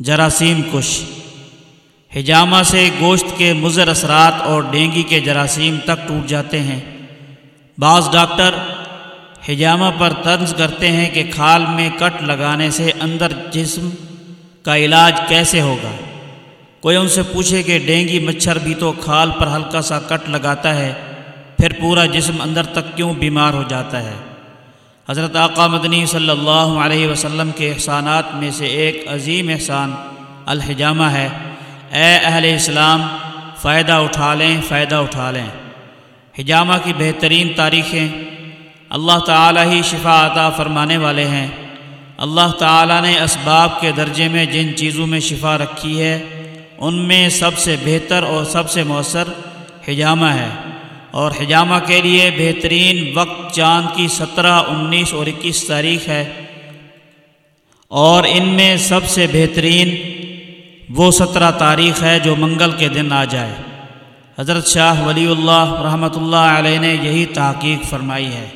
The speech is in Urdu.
جراثیم کش۔ حجامہ سے گوشت کے مضر اثرات اور ڈینگی کے جراثیم تک ٹوٹ جاتے ہیں۔ بعض ڈاکٹر حجامہ پر طنز کرتے ہیں کہ کھال میں کٹ لگانے سے اندر جسم کا علاج کیسے ہوگا۔ کوئی ان سے پوچھے کہ ڈینگی مچھر بھی تو کھال پر ہلکا سا کٹ لگاتا ہے، پھر پورا جسم اندر تک کیوں بیمار ہو جاتا ہے؟ حضرت آقا مدنی صلی اللہ علیہ وسلم کے احسانات میں سے ایک عظیم احسان الحجامہ ہے۔ اے اہل اسلام، فائدہ اٹھا لیں، فائدہ اٹھا لیں۔ حجامہ کی بہترین تاریخیں اللہ تعالیٰ ہی شفا عطا فرمانے والے ہیں۔ اللہ تعالیٰ نے اسباب کے درجے میں جن چیزوں میں شفا رکھی ہے، ان میں سب سے بہتر اور سب سے مؤثر حجامہ ہے۔ اور حجامہ کے لیے بہترین وقت چاند کی سترہ، انیس اور اکیس تاریخ ہے۔ اور ان میں سب سے بہترین وہ سترہ تاریخ ہے جو منگل کے دن آ جائے۔ حضرت شاہ ولی اللہ رحمۃ اللہ علیہ نے یہی تحقیق فرمائی ہے۔